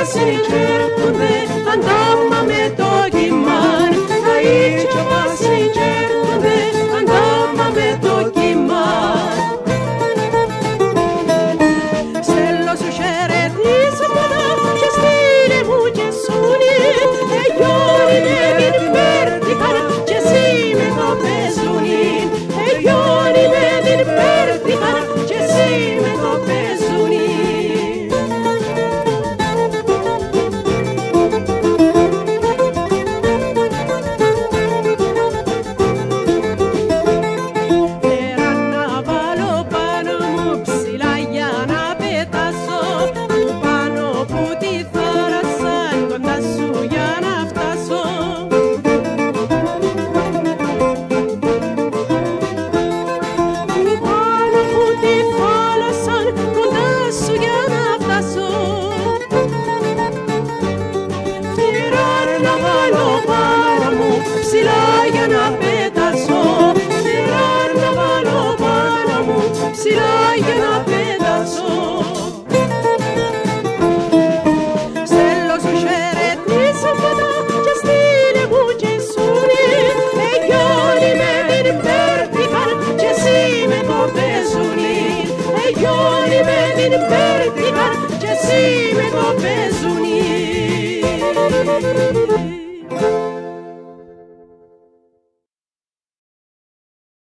Ασε με αντάμα με το γκιμάν, θα είχε. silajana pedazo, serrana mano manamu, silajana pedazo. Sello su šeretni sapata, častine buđe suni, e joni me vidim vertikal, česime ko bezuni, e joni me vidim vertikal, česime ko bezuni.